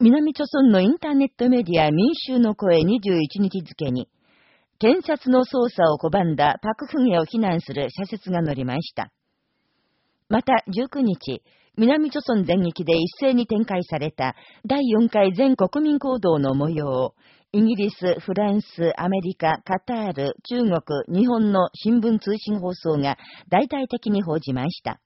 南朝村のインターネットメディア民衆の声21日付に、検察の捜査を拒んだパクフゲを非難する社説が載りました。また19日、南朝村全域で一斉に展開された第4回全国民行動の模様を、イギリス、フランス、アメリカ、カタール、中国、日本の新聞通信放送が大々的に報じました。